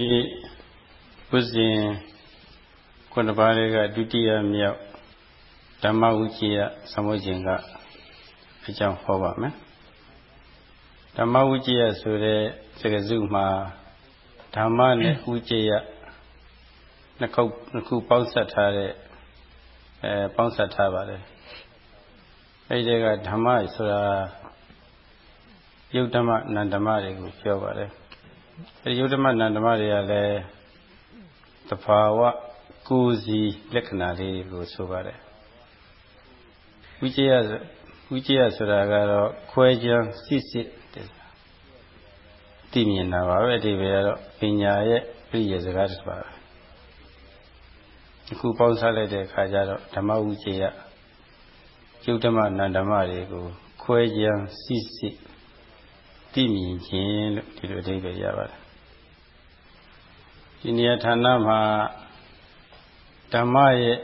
ဒီဝိဇ္ဇင်ခုနှစ်ပါးတွေကဒုတိယမြောက်ဓမ္မဝိကျယသမုကျင်ကအကြောင်းဟောပါမယ်ဓမ္မဝိကျယဆိုတဲ့စကားစုမှာဓမ္မနဲ့ဝိကျယနှစ်ခုနှစ်ခုပေါင်းစပ်ထားတဲ့အဲပေါင်းစပ်ထားပါတယ်အဲဒီကဓမ္မဆိုတာယုတ်ဓမ္မနန္ဓမ္မတွေကိုပြောပါတယ် အဲဒီယုတ်ဓမ္မနန္ဓမ္မတွေကလည်းသဘာဝကိုယ်စီလက္ခဏာလေးကိုဆိုပါတယ်ဝိကျယဝိကျယဆိုတာကတော့ခွဲခြားစစ်စစ်သိမြင်တာပါပဲအတိပ္ပယ်ကတော့ပညာရဲ့ပြည့်ရစကားတစ်ပါးအခုပေါင်းစားလိုက်တဲ့အခါကျတော့ဓမ္မဝိကျယယုတ်ဓမ္မနန္ဓမ္မတွေကိုခွဲခြားစစ်စစ် သိမြင်ခြင်းလို့ဒီလိုအဓိပ္ပာယ်ရပါတယ်ဒီနေရာဌာနမှာဓမ္မရဲ့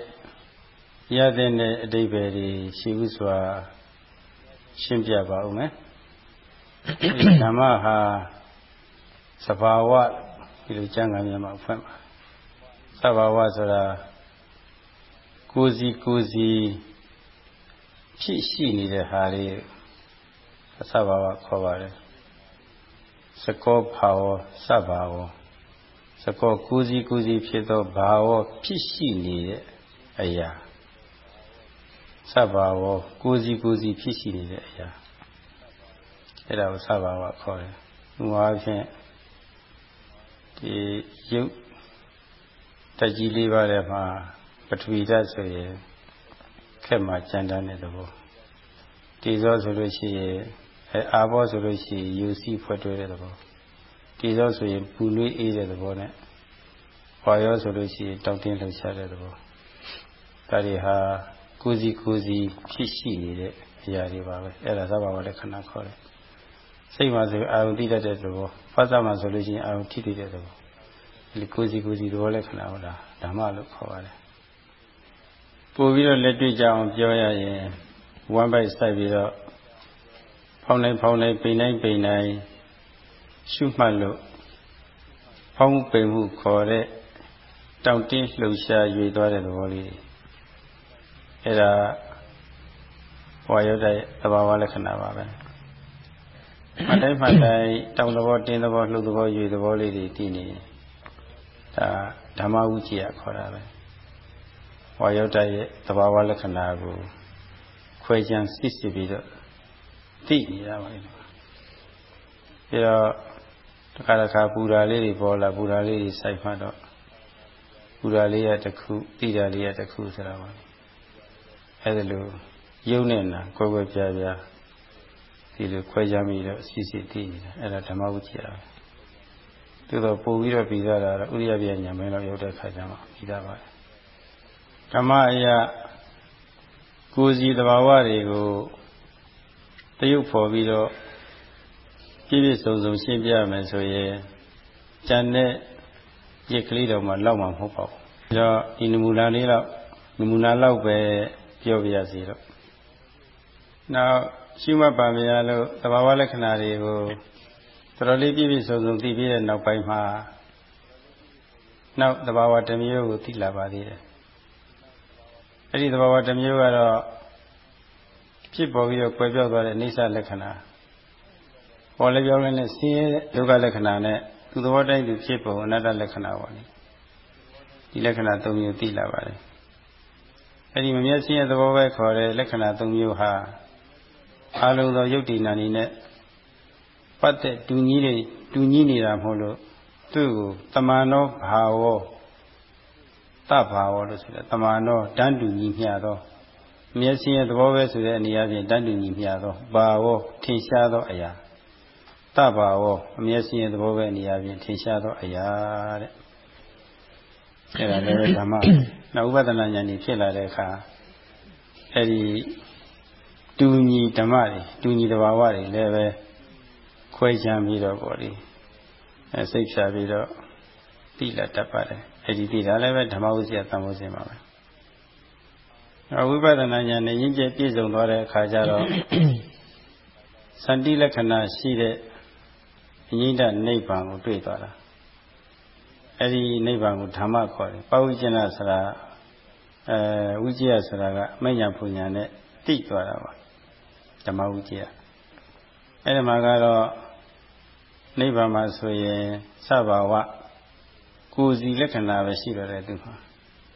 ရတဲ့အဓိပ္ပာယ်တွေရှိဘူးစွာရှင်းပြပါဦးမယ်ဓမ္မဟာသဘာဝဒီလိုကျမ်းဂန်များမှာဖွင့်ပါသဘာဝဆိုတာကိုယ်စီကိုယ်စီဖြစ်ရှိနေတဲ့ဟာလေးသဘာဝခေါ်ပါတယ် စကောဘာဝစဘာဝစကောကိုစီကိုစီဖြစ်သောဘာဝဖြစ်ရှိနေတဲ့အရာစဘာဝကိုစီကိုစီဖြစ်ရှိနေတဲ့အရာအဲ့ဒါကိုစဘာဝခေါ်တယ်ဥပမာဖြင့်ဒီရုပ်တကြီးလေးပါးထဲမှာပထဝီဓာတ်ဆိုရင်ခက်မှကြမ်းတမ်းတဲ့သဘောဒီဇောဆိုလို့ရှိရင် အဲအာဘောဆိုလို့ရှိရင်ယူစီဖွဲ့တွဲတဲ့သဘောဒီဇောဆိုရင်ပူနွေးအေးတဲ့သဘောနဲ့ဟောရောဆိုလို့ရှိရင်တောက်တင်းလှုပ်ရှားတဲ့သဘောဒါတွေဟာကိုစီကိုစီဖြစ်ရှိနေတဲ့အရာတွေပါပဲအဲ့ဒါသဘာဝလက္ခဏာခေါ်တယ်စိတ်မှာဆိုအာရုံတိတတ်တဲ့သဘောဖတ်စာမှာဆိုလို့ရှိရင်အာရုံထိတိတဲ့သဘောဒီကိုစီကိုစီသဘောလက္ခဏာဟောတာဓမ္မလို့ခေါ်ပါတယ်ပို့ပြီးတော့လက်တွေ့ကြအောင်ပြောရရင်ဝမ်းပိုက်စိုက်ပြီးတော့ ဖောင်းနိုင်ဖောင်းနိုင်ပိန်နိုင်ပိန်နိုင်ရှုမှတ်လို့ဖောင်းမှုပိန်မှုခေါ်တဲ့တောင့်တင်းလှုပ်ရှားရွေသွားတဲ့သဘောလေးအဲ့ဒါဝါယောတဲ့သဘာဝလက္ခဏာပါပဲမတိုင်းမှတိုင်းတောင်သဘောတင်းသဘောလှုပ်သဘောရွေသဘောလေးတွေတည်နေဒါဓမ္မဝုจิยခေါ်တာပဲဝါယောတရဲ့သဘာဝလက္ခဏာကိုခွဲခြမ်းစစ်စစ်ပြီးတော့ သိနေရပါလိမ့်မယ်ပြီးတော့တခါတခါပူရာလေးတွေပေါ်လာပူရာလေးတွေစိုက်မှတော့ပူရာလေးရတစ်ခုတိတာလေးရတစ်ခုဆိုတာပါအဲ့ဒါလိုယုံနဲ့နာကိုယ်ကိုယ်ပြပြဒီလိုခွဲခြားပြီးတော့စီစီသိနေတာအဲ့ဒါဓမ္မဝိကျရာသူတော့ပို့ပြီးတော့ပြီးသားတာတော့ဥရိယပြညာမင်းတော့ရောက်တဲ့ခါကျမှပြီးသားပါတယ်ဓမ္မအရာကိုယ်စီတဘာဝတွေကို တရုပ်ဖော်ပြီးတော့ပြည့်ပြည့်စုံစုံရှင်းပြမယ်ဆိုရင်ကျန်တဲ့ရစ်ကလေးတော်မှလောက်မှာမဟုတ်ပါဘူး။ဒါတော့ဒီနမူနာလေးတော့နမူနာလောက်ပဲပြောပြရစီတော့။နောက်ရှိမှတ်ပါမရလို့သဘာဝလက္ခဏာတွေကိုတော်တော်လေးပြည့်ပြည့်စုံစုံသိပြီးတဲ့နောက်ပိုင်းမှာနောက်သဘာဝတစ်မျိုးကိုသိလာပါသေးတယ်။အဲ့ဒီသဘာဝတစ်မျိုးကတော့ ဖြစ်ပေါ်ပြီးတော့ကွယ်ပြောက်သွားတဲ့အိဋ္ဌလက္ခဏာပေါ်လည်းပြောင်းလဲနဲ့ဆင်းရဲဒုက္ခလက္ခဏာနဲ့သူသဘောတိုင်းသူဖြစ်ပုံအနတ္တလက္ခဏာပေါ့လေဒီလက္ခဏာ၃မျိုးသိလာပါတယ်အဲ့ဒီမမျက်စိရဲ့သဘောပဲခေါ်တဲ့လက္ခဏာ၃မျိုးဟာအလုံးသောယုတ်တိနာနေနဲ့ပတ်သက်တူညီနေတူညီနေတာမဟုတ်လို့သူ့ကိုတမန်တော်ဘာဝတဘာဝလို့ဆိုတယ်တမန်တော်တန်းတူညီမျှသော မျက်စိရဲ့သဘောပဲဆိုတဲ့အနေအချင်းတန်းတူညီမျှသောဘာဝထင်ရှားသောအရာတဘာဝအမျက်စိရဲ့သဘောပဲအနေအချင်းထင်ရှားသောအရာတဲ့အဲ့ဒါလည်းဓမ္မနောက်ဥပဒနာဉာဏ်ကြီးဖြစ်လာတဲ့အခါအဲ့ဒီတူညီဓမ္မတွေတူညီတဘာဝတွေလည်းပဲခွဲခြားပြီးတော့ပေါ့လေအဲစိတ်ဖြာပြီးတော့တိလာတတ်ပါတယ်အဲ့ဒီတိတာလည်းပဲဓမ္မဝိဇ္ဇာသံဃောစဉ်ပါပဲ ဝိပဿနာဉာဏ်နဲ့ရင့်ကျက်ပြည့်စုံသွားတဲ့အခါကျတော့စန္တိလက္ခဏာရှိတဲ့အငိမ့်တနိဗ္ဗာန်ကိုတွေ့သွားတာအဲ့ဒီနိဗ္ဗာန်ကိုဓမ္မခေါ်တယ်ပဝိဇ္ဇနာဆိုတာအဲဝိဇ္ဇယဆိုတာကမညာပူညာနဲ့တိသွားတာပါဓမ္မဝိဇ္ဇယအဲ့ဒီမှာကတော့နိဗ္ဗာန်မှာဆိုရင်သဘာဝကိုယ်စီလက္ခဏာပဲရှိတော့တယ်သူမှာ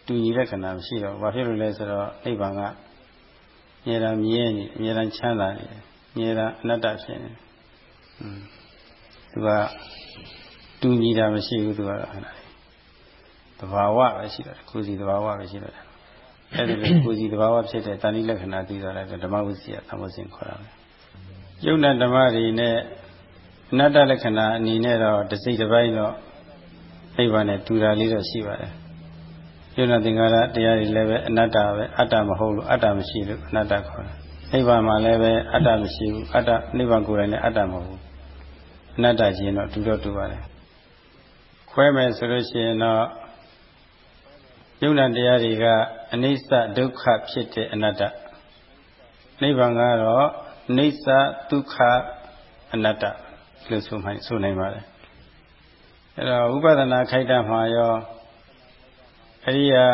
တူညီလက္ခဏာမရှိတော့ဘာဖြစ်လို့လဲဆိုတော့နိဗ္ဗာန်ကအမြဲတမ်းမြဲနေအမြဲတမ်းချမ်းသာနေတယ်အမြဲတမ်းအနတ္တဖြစ်နေတယ်อืมသူကတူညီတာမရှိဘူးသူကတော့အဲ့ဒါသဘာဝပဲရှိတယ်ကိုယ်စီသဘာဝပဲရှိတယ်အဲ့ဒီလိုကိုယ်စီသဘာဝဖြစ်တဲ့တဏှိလက္ခဏာသိသွားတဲ့ဓမ္မဝိစီယသမုစဉ်ခေါ်တာပဲယုံနာဓမ္မတွေနဲ့အနတ္တလက္ခဏာအနေနဲ့တော့တစ်စိတ်တစ်ပိုင်းတော့နိဗ္ဗာန်နဲ့တူတာလေးတော့ရှိပါတယ် ယုံနာသင်္ကာရတရားတွေလည်းပဲအနတ္တပဲအတ္တမဟုတ်လို့အတ္တမရှိလို့အနတ္တခေါ်တယ်နိဗ္ဗာန်မှာလည်းပဲအတ္တမရှိဘူးအတ္တနိဗ္ဗာန်ကိုယ်တိုင်လည်းအတ္တမဟုတ်ဘူးအနတ္တချင်းတော့တူတော့တူပါတယ်ခွဲမယ်ဆိုလို့ရှိရင်တော့ယုံနာတရားတွေကအနိစ္စဒုက္ခဖြစ်တဲ့အနတ္တနိဗ္ဗာန်ကတော့နိစ္စဒုက္ခအနတ္တလို့ဆိုမှဆိုနိုင်ပါတယ်အဲ့တော့ဥပဒနာခိုက်တာမှာရော အဲ့ဒီဟာ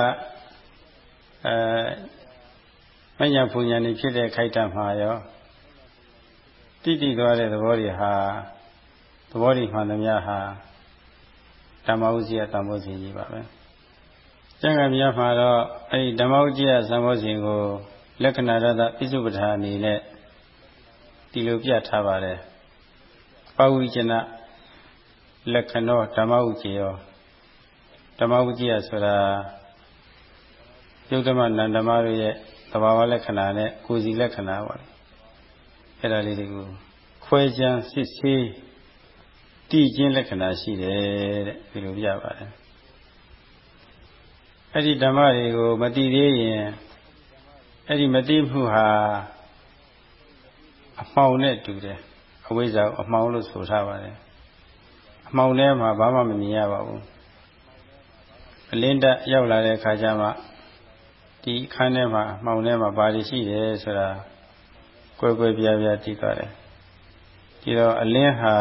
အဲမညာပူညာနေဖြစ်တဲ့ခိုက်တာမှာရောတိတိသွားတဲ့သဘောတွေဟာသဘောတွေမှန်သမျှဟာဓမ္မဥစီယသံဃောစီကြီးပါပဲကျန်ကမြတ်မှာတော့အဲ့ဒီဓမ္မဥစီယသံဃောစီကိုလက္ခဏာရတပိစုပ္ပထာအနေနဲ့ဒီလိုပြထားပါတယ်ပဝိကျနလက္ခဏောဓမ္မဥစီယော ဓမ္မဥစီယဆိုတာယုတ်ဓမ္မနန္ဓမတို့ရဲ့သဘာဝလက္ခဏာနဲ့ကိုယ်စီလက္ခဏာပါအဲ့ဒါလေးတွေကိုခွဲခြားစစ်ဆေးတည်ခြင်းလက္ခဏာရှိတယ်တဲ့ဒီလိုပြပါတယ်အဲ့ဒီဓမ္မတွေကိုမတည်သေးရင်အဲ့ဒီမတည်မှုဟာအမှောင်နဲ့တူတယ်အဝိဇ္ဇာအမှောင်လို့ဆိုထားပါတယ်အမှောင်ထဲမှာဘာမှမမြင်ရပါဘူး အလင်းတက်ရောက်လာတဲ့အခါကျမှဒီခန်းထဲမှာအမှောင်ထဲမှာဘာတွေရှိတယ်ဆိုတာကွဲကွဲပြားပြားသိသွားတယ်ဒီတော့အလင်းဟာ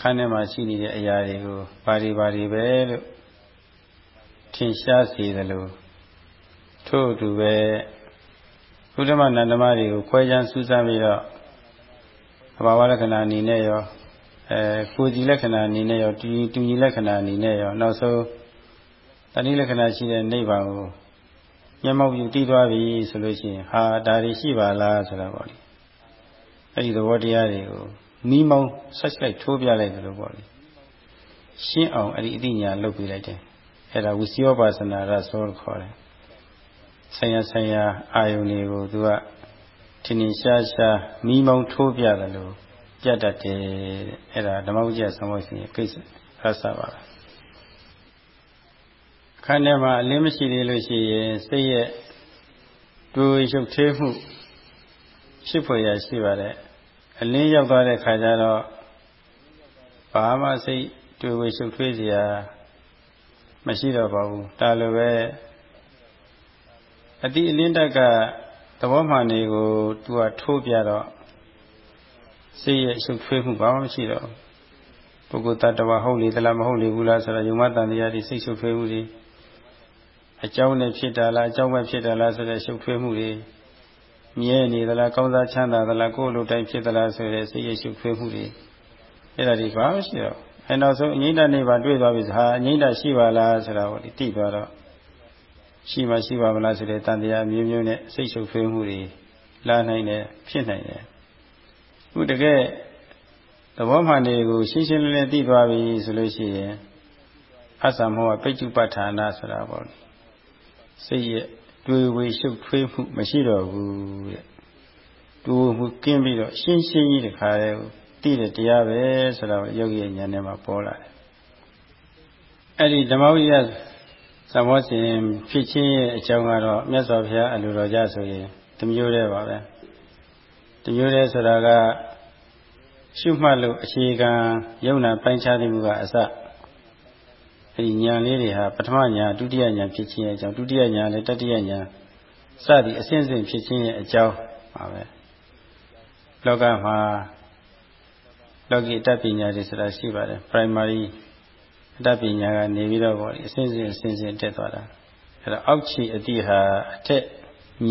ခန်းထဲမှာရှိနေတဲ့အရာတွေကိုဘာတွေဘာတွေပဲလို့ထင်ရှားစေသလိုထို့အတူပဲဘုဒ္ဓမနန္ဒမတွေကိုခွဲခြားစူးစမ်းပြီးတော့သဘာဝလက္ခဏာအနေနဲ့ရော အဲကိုယ်ကြည်လက္ခဏာအနေနဲ့ရောတူတူညီလက္ခဏာအနေနဲ့ရောနောက်ဆုံးတဏှိလက္ခဏာရှိတဲ့နိဗ္ဗာန်ကိုမျက်မှောက်ပြုတည်သွားပြီဆိုလို့ရှိရင်ဟာဒါတွေရှိပါလားဆိုတာပေါ့လေအဲ့ဒီသဘောတရားတွေကိုမိမောင်းဆက်ဆက်ထိုးပြလိုက်တယ်လို့ပေါ့လေရှင်းအောင်အဲ့ဒီအသိဉာဏ်လုပ်ပြလိုက်တယ်အဲ့ဒါဝိစီယောပါစနာရဆိုခေါ်တယ်ဆံရဆံရအာယုန်တွေကိုသူကထင်ထင်ရှားရှားမိမောင်းထိုးပြတယ်လို့ ပြတ်တတ်တယ်အဲ့ဒါဓမ္မဝိဇ္ဇာဆောင်ရှင်ကိစ္စရသပါခန္ဓာမှာအလင်းမရှိသေးလို့ရှိရင်စိတ်ရဲ့တွေ့ရုပ်သေးမှုဖြစ်ဖွယ်ရရှိပါတယ်အလင်းရောက်သွားတဲ့ခါကျတော့ဘာမှစိတ်တွေ့ဝေရှုပ်ထွေးစရာမရှိတော့ပါဘူးဒါလိုပဲအတိအလင်းတက်ကသဘောမှန်တွေကိုသူကထိုးပြတော့ စိတ်ရဲ့ရှုပ်ထွေးမှုဘာမှမရှိတော့ပုဂ္ဂိုလ်တ attva ဟုတ်လေသလားမဟုတ်လေဘူးလားဆိုတော့ယုံမတန်တရားတွေစိတ်ရှုပ်ထွေးမှုတွေအကြောင်းနဲ့ဖြစ်တာလားအကြောင်းပဲဖြစ်တာလားဆိုတဲ့ရှုပ်ထွေးမှုတွေမြဲနေသလားကောင်းစားချမ်းသာသလားကိုယ်လိုတိုင်းဖြစ်သလားဆိုတဲ့စိတ်ရရှုပ်ထွေးမှုတွေအဲ့ဒါဒီဘာမှရှိတော့အဲနောက်ဆုံးအငိမ့်တနေပါတွေ့သွားပြီဆိုဟာအငိမ့်တရှိပါလားဆိုတာကိုဒီတိသွားတော့ရှိမှရှိပါမလားဆိုတဲ့တန်တရားမျိုးမျိုးနဲ့စိတ်ရှုပ်ထွေးမှုတွေလာနိုင်တယ်ဖြစ်နိုင်တယ် ခုတကယ်သဘောမှန်တွေကိုရှင်းရှင်းလင်းလင်းသိသွားပြီဆိုလို့ရှိရင်အသမောပိဋ္ဌုပဋ္ဌာနာဆိုတာပေါ့စိတ်ရဲ့တွေ့ဝေရှုပ်ထွေးမှုမရှိတော့ဘူးတဲ့တူမှုကင်းပြီးတော့ရှင်းရှင်းကြီးတခါတည်းသိတဲ့တရားပဲဆိုတော့ယောဂီရဲ့ဉာဏ်ထဲမှာပေါ်လာတယ်အဲ့ဒီဓမ္မဝိယသမောစဉ်ဖြစ်ချင်းရဲ့အကြောင်းကတော့မြတ်စွာဘုရားအလိုတော်ကြဆိုရင်တမျိုးတည်းပါပဲတမျိုးတည်းဆိုတာက ရှုမှတ်လို့အခြေခံယုံနာပိုင်းခြားမှုကအစအဲဒီဉာဏ်လေးတွေဟာပထမဉာဏ်ဒုတိယဉာဏ်ဖြစ်ခြင်းရဲ့အကြောင်းဒုတိယဉာဏ်လည်းတတိယဉာဏ်စသည်အစဉ်စဉ်ဖြစ်ခြင်းရဲ့အကြောင်းပါပဲလောကမှာလောကီတတ်ပညာတွေဆိုတာရှိပါတယ် primary အတ္တပညာကနေပြီးတော့ပေါ့အစဉ်စဉ်အစဉ်စဉ်တက်သွားတာအဲ့တော့အောက်ခြေအတိဟာအထက်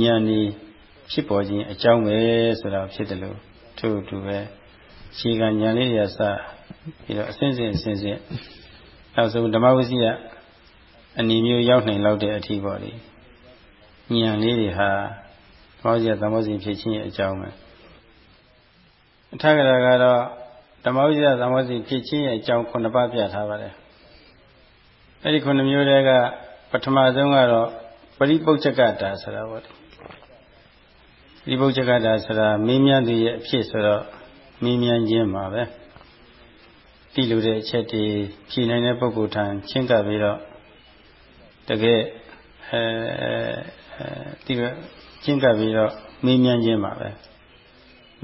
ဉာဏ်นี่ဖြစ်ပေါ်ခြင်းအကြောင်းပဲဆိုတာဖြစ်တယ်လို့ထို့တူပဲ ခြေကဉာဏ်လေးတွေစပြီးတော့အစဉ်စဉ်အစဉ်စဉ်နောက်ဆုံးဓမ္မဝစီကအနည်းမျိုးရောက်နိုင်လောက်တဲ့အထီပေါ့လေဉာဏ်လေးတွေဟာဘောဇ္ဇသမောစီဖြစ်ခြင်းရဲ့အကြောင်းပဲအထက်ကရာကတော့ဓမ္မဝိဇ္ဇသမောစီဖြစ်ခြင်းရဲ့အကြောင်းခုနှစ်ပါးပြထားပါတယ်အဲ့ဒီခုနှစ်မျိုးတည်းကပထမဆုံးကတော့ပရိပု္ချကတာဆိုတာပေါ့လေပရိပု္ချကတာဆိုတာမင်းမြတ်သူရဲ့အဖြစ်ဆိုတော့ မင်းမြတ်ခြင်းပါပဲတိလူတဲ့အချက်တွေဖြေနိုင်တဲ့ပုဂ္ဂိုလ်ထံချင်းကပ်ပြီးတော့တကယ်အဲဒီကချင်းကပ်ပြီးတော့မင်းမြတ်ခြင်းပါပဲ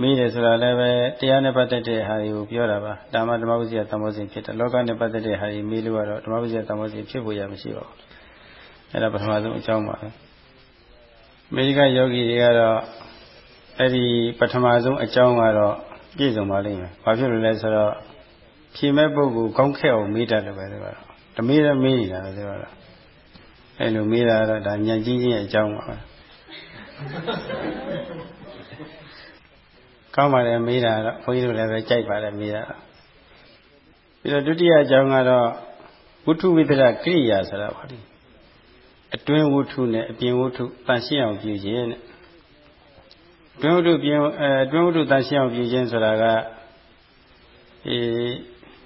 မေးတယ်ဆိုတာလည်းပဲတရားနဲ့ပတ်သက်တဲ့ဟာတွေကိုပြောတာပါဓမ္မဓမ္မဝိဇ္ဇာသမောစဉ်ဖြစ်တယ်လောကနဲ့ပတ်သက်တဲ့ဟာတွေမေးလို့ကတော့ဓမ္မဝိဇ္ဇာသမောစဉ်ဖြစ်ဖို့ရမရှိပါဘူးအဲ့ဒါပထမဆုံးအကြောင်းပါပဲအမေရိကယောဂီတွေကတော့အဲ့ဒီပထမဆုံးအကြောင်းကတော့ ပြည့်စုံပါလိမ့်မယ်ဘာဖြစ်လို့လဲဆိုတော့ဖြေမဲ့ပုဂ္ဂိုလ်ကောင်းခက်အောင်မေးတတ်တယ်ပဲဒီကတော့တမေးလည်းမေးနေတာပဲဒီကတော့အဲ့လိုမေးတာတော့ဒါညံကြီးချင်းရဲ့အကြောင်းပါပဲကောင်းပါတယ်မေးတာတော့ဘုန်းကြီးတို့လည်းပဲကြိုက်ပါတယ်မေးတာပြီးတော့ဒုတိယအကြောင်းကတော့ဝုထုဝိသရကိရိယာဆိုတာပါဒီအတွင်းဝုထုနဲ့အပြင်ဝုထုတန်ရှင်းအောင်ပြုခြင်းနဲ့အ တွင်းဝုထုပြင်အဲအတွင်းဝုထုတန်ရှင်းအောင်ပြုခြင်းဆိုတာကအဲ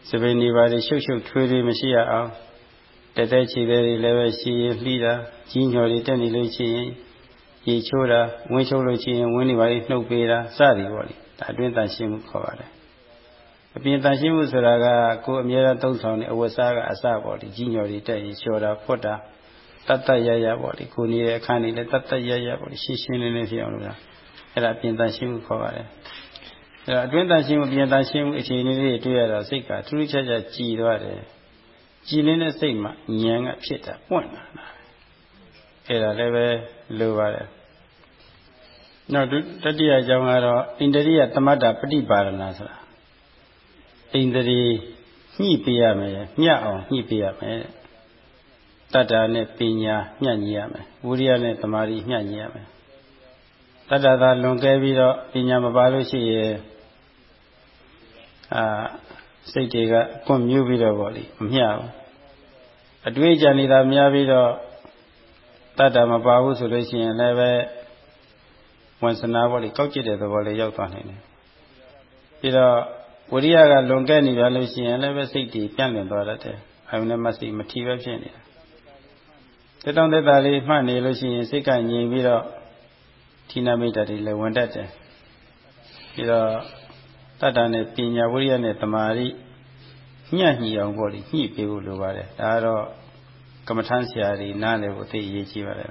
စပိန်နေပါလေရှုပ်ရှုပ်ထွေးထွေးမရှိရအောင်တက်တဲ့ခြေတွေလည်းပဲရှိရင်လှီးတာကြီးညော်တွေတက်နေလို့ရှိရင်ရေချိုးတာဝင်းချိုးလို့ရှိရင်ဝင်းနေပါလေနှုတ်ပေးတာစသည်ပေါ့လေဒါအတွင်းတန်ရှင်းမှုခေါ်ပါတယ်အပြင်တန်ရှင်းမှုဆိုတာကကိုယ်အမြဲတမ်းသုံးဆောင်တဲ့အဝတ်စားကအစပေါ့လေကြီးညော်တွေတက်ရင်လျှော်တာဖွတ်တာတတ်တတ်ရရပေါ့လေကိုနေတဲ့အခန်းနေလည်းတတ်တတ်ရရပေါ့လေရှင်းရှင်းလင်းလင်းဖြစ်အောင်လုပ်တာ အဲ့ဒါအပြင်တန်ရှင်းမှုခေါ်ပါတယ်အဲ့တော့အတွင်းတန်ရှင်းမှုပြင်တန်ရှင်းမှုအခြေအနေလေးတွေတွေ့ရတော့စိတ်ကထူးထူးခြားခြားကြည်သွားတယ်ကြည်လင်းတဲ့စိတ်မှာဉာဏ်ကဖြစ်တာပွင့်လာတာအဲ့ဒါလည်းပဲလိုပါတယ်နောက်တတိယအကြောင်းကတော့ဣန္ဒြိယသမတ္တပฏิပါရဏဆိုတာဣန္ဒြေညှိပေးရမယ်မျှအောင်ညှိပေးရမယ်တတ္တာနဲ့ပညာမျှညီရမယ်ဝိရိယနဲ့သမာဓိမျှညီရမယ် တတ္တသာလွန်ကဲပြီးတော့ပညာမပါလို့ရှိရင်အာစိတ်တွေကကွန့်မြူးပြီးတော့ဗောလေမမျှဘူးအတွေ့အကြံနေတာများပြီးတော့တတ္တမပါဘူးဆိုလို့ရှိရင်လည်းပဲဝန်စနာဘောလေးကောက်ကျစ်တဲ့သဘောလေးရောက်သွားနိုင်တယ်ပြီးတော့ဝိရိယကလွန်ကဲနေရလို့ရှိရင်လည်းပဲစိတ်တည်ပြန့်လည်သွားတတ်တယ်အယုန်နဲ့မစိမထီပဲဖြစ်နေတာတက်တောင့်တက်တာလေးမှတ်နေလို့ရှိရင်စိတ်ကငြိမ်ပြီးတော့ ဌိနမိတ်တတွေလည်းဝင်တတ်တယ်ပြီးတော့တတ္တနဲ့ပညာဝိရိယနဲ့တမာရိညှညှိအောင်ပေါ့လေညှိပေးဖို့လိုပါတယ်ဒါကတော့ကမ္မထမ်းဆရာတွေနားလည်ဖို့သိအရေးကြီးပါတယ်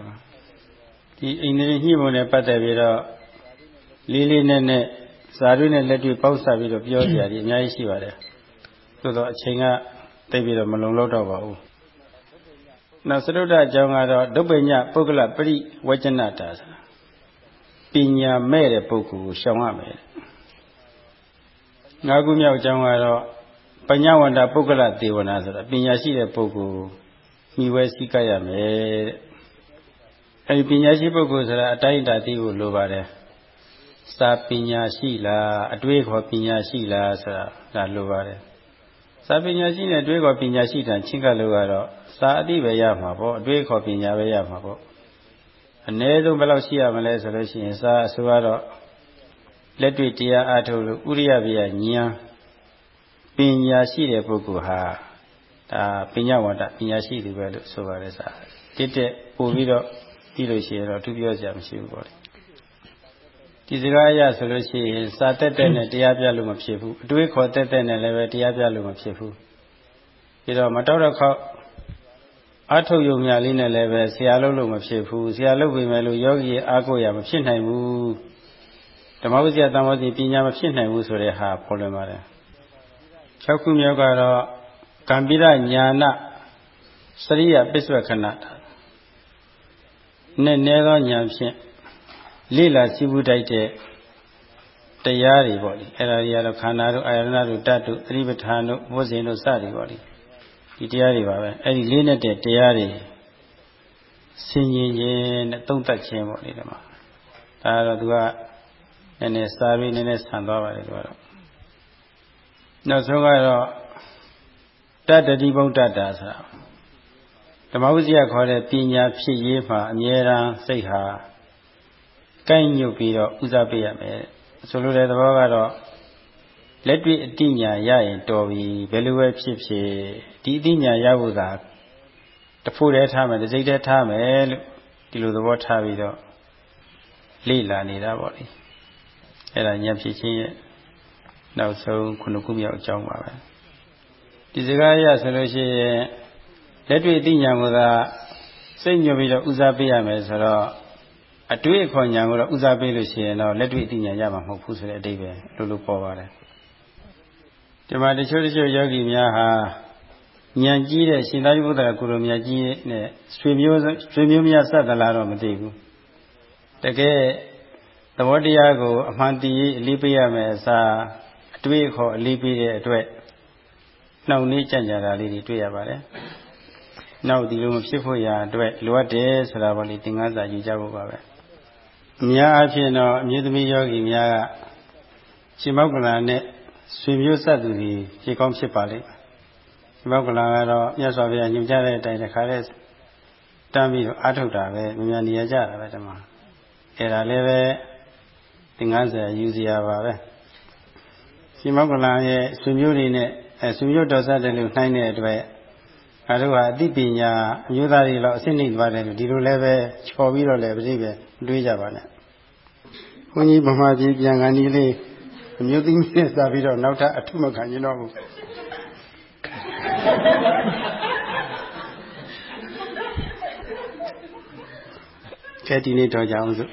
ဒီအိန္ဒြေညှိမှုနဲ့ပတ်သက်ပြီးတော့လေးလေးနက်နက်ဇာတွေနဲ့လက်တွေပေါက်စားပြီးတော့ပြောကြရတယ်အများကြီးရှိပါတယ်သို့တော့အချိန်ကတိတ်ပြီးတော့မလုံလောက်တော့ပါဘူးနောက်သရုဒ္ဓအကြောင်းကတော့ဒုပ္ပညပုဂ္ဂလပရိဝจနတာဆိုတာ ပညာမဲ့တဲ့ပုဂ္ဂိုလ်ကိုရှောင်ရမယ်ငါးခုမြောက်အကြောင်းကတော့ပညာဝန္တာပုဂ္ဂလသေဝနာဆိုတာပညာရှိတဲ့ပုဂ္ဂိုလ်မိဝဲစည်းကပ်ရမယ်တဲ့အဲဒီပညာရှိပုဂ္ဂိုလ်ဆိုတာအတိုင်းအတာသိဖို့လိုပါတယ်စာပညာရှိလားအတွေ့အခေါ်ပညာရှိလားဆိုတာဒါလိုပါတယ်စာပညာရှိနဲ့အတွေ့အခေါ်ပညာရှိတန်ချင်းကလို့ကတော့စာအသိပဲရမှာပေါ့အတွေ့အခေါ်ပညာပဲရမှာပေါ့ အ ਨੇ ဆုံးဘယ်လောက်ရှိရမလဲဆိုလို့ရှိရင်စာအဆိုကတော့လက်တွေ့တရားအားထုတ်လို့ဥရိယပြဉာဏ်ပညာရှိတဲ့ပုဂ္ဂိုလ်ဟာဒါပညာဝတ္တပညာရှိသူပဲလို့ဆိုပါတယ်စာတစ်တက်ပို့ပြီးတော့ပြီးလို့ရှိရင်တော့သူပြောစရာမရှိဘူးပေါ့လေဒီစကားအရဆိုလို့ရှိရင်စာတက်တဲ့နဲ့တရားပြလို့မဖြစ်ဘူးအတွေးခေါ်တက်တဲ့နဲ့လည်းပဲတရားပြလို့မဖြစ်ဘူးပြီးတော့မတော်တော့ခေါ အထုတ်ယုံညာလေးနဲ့လည်းပဲဆရာလုပ်လို့မဖြစ်ဘူးဆရာလုပ်ပြီမဲ့လို့ယောဂီရဲ့အားကိုးရမဖြစ်နိုင်ဘူးဓမ္မဝိဇ္ဇာတမ္မောစီပညာမဖြစ်နိုင်ဘူးဆိုတဲ့ဟာပေါ်လွင်ပါတယ်၆ခုမြောက်ကတော့ကံပိရညာနာစရိယပစ္ဆွခဏနဲ့နဲသောညာဖြင့်လိလာစီဘူးတိုက်တဲ့တရားတွေပေါ့လေအဲ့ဒါတွေကတော့ခန္ဓာတို့အာယတနာတို့တတ်တို့သတိပဋ္ဌာန်တို့ဘုဇင်တို့စသည်ပေါ့လေ ဒီတရားတွေပါပဲအဲ့ဒီလေးနဲ့တဲ့တရားတွေဆင်ញင်ခြင်းနဲ့သုံးသပ်ခြင်းပေါ့လေဒီမှာဒါကတော့သူကနည်းနည်းစာပြီးနည်းနည်းဆန်သွားပါတယ်သူကတော့နောက်ဆုံးကတော့တတ္တိဗုဒ္ဓတာဆိုတာဓမ္မဝိဇ္ဇာခေါ်တဲ့ပညာဖြစ်ရေးမှာအမြဲတမ်းစိတ်ဟာကိုက်ညွတ်ပြီးတော့ဥစားပေးရမယ်ဆိုလိုတဲ့သဘောကတော့ လက်တွေ့အတိညာရရင်တော်ပြီဘယ်လိုပဲဖြစ်ဖြစ်ဒီအတိညာရဖို့သာတဖို့တည်းထားမယ်တစ်စိတ်တည်းထားမယ်လို့ဒီလိုသဘောထားပြီးတော့လေ့လာနေတာပေါ့လေအဲ့ဒါဉာဏ်ဖြစ်ခြင်းရဲ့နောက်ဆုံးခုနှစ်ခုမြောက်အကြောင်းပါပဲဒီစကားရဆိုလို့ရှိရင်လက်တွေ့အတိညာကိုသာစိတ်ညွတ်ပြီးတော့ဥစားပေးရမယ်ဆိုတော့အတွေ့အခေါ်ညာကိုတော့ဥစားပေးလို့ရှိရင်တော့လက်တွေ့အတိညာရမှာမဟုတ်ဘူးဆိုတဲ့အတိတ်ပဲလို့လို့ပေါ်ပါတယ် ဒီမှာတချို့တချို့ယောဂီများဟာဉာဏ်ကြီးတဲ့ရှင်သာရိပုတ္တရာကုလိုမြတ်ကြီးနဲ့ဆွေမျိုးဆွေမျိုးများဆက်သလားတော့မသိဘူးတကယ်သဘောတရားကိုအမှန်တည်းအလေးပေးရမယ်အစားအတွေ့အခေါ်အလေးပေးတဲ့အတွက်နှောင့်နှေးကြံ့ကြာတာလေးတွေတွေ့ရပါတယ်နောက်ဒီလိုမဖြစ်ဖို့ရာအတွက်လိုအပ်တယ်ဆိုတာပေါ့လေသင်္ကန်းစာယူကြဖို့ပါပဲအများအားဖြင့်တော့အမျိုးသမီးယောဂီများကရှင်မောက္ကလနဲ့ ဆွေမျိုးဆက်သူတွေဖြေကောင်းဖြစ်ပါလိမ့်ရှင်မောက္ကလကတော့မြတ်စွာဘုရားညွှန်ကြားတဲ့အတိုင်းတခါလဲတမ်းပြီးတော့အားထုတ်တာပဲမြန်မြန်နေရကြတာပဲဒီမှာအဲ့ဒါလည်းပဲသင်္ကန်းစာယူစရာပါပဲရှင်မောက္ကလရဲ့ဆွေမျိုးတွေနဲ့အဲဆွေမျိုးတော်ဆက်တယ်လို့နှိုင်းတဲ့အတွက်အဲတို့ဟာအသိပညာအမျိုးသားတွေတော့အစစ်နှိမ့်သွားတယ်လို့ဒီလိုလည်းပဲချော်ပြီးတော့လည်းပြိပဲတွေးကြပါနဲ့ဘုန်းကြီးဗမာပြည်ပြန်ကန်ဒီလေး အမျိုးသမီးနဲ့စားပြီးတော့နောက်ထပ်အထုမခံရင်တော့ဘူးကဲဒီနေ့တော့ကြအောင်စို့